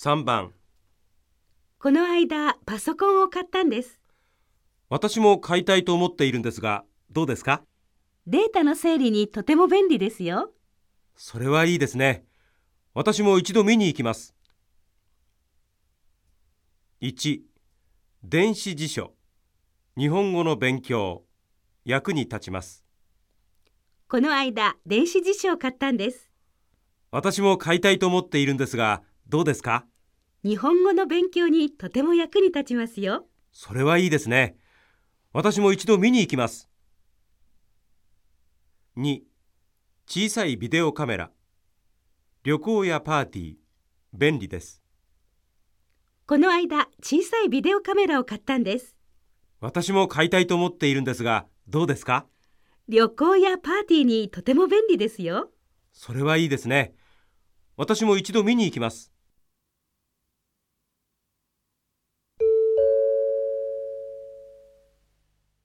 3番。この間パソコンを買ったんです。私も買いたいと思っているんですがどうですか？データの整理にとても便利ですよ。それはいいですね。私も一度見に行きます。1電子辞書。日本語の勉強。役に立ちます。この間電子辞書を買ったんです。私も買いたいと思っているんですがどうですか？日本語の勉強にとても役に立ちますよ。それはいいですね。私も一度見に行きます。2小さいビデオカメラ。旅行やパーティー。便利です。この間小さいビデオカメラを買ったんです。私も買いたいと思っているんですがどうですか？旅行やパーティーにとても便利ですよ。それはいいですね。私も一度見に行きます